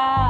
감사합니다.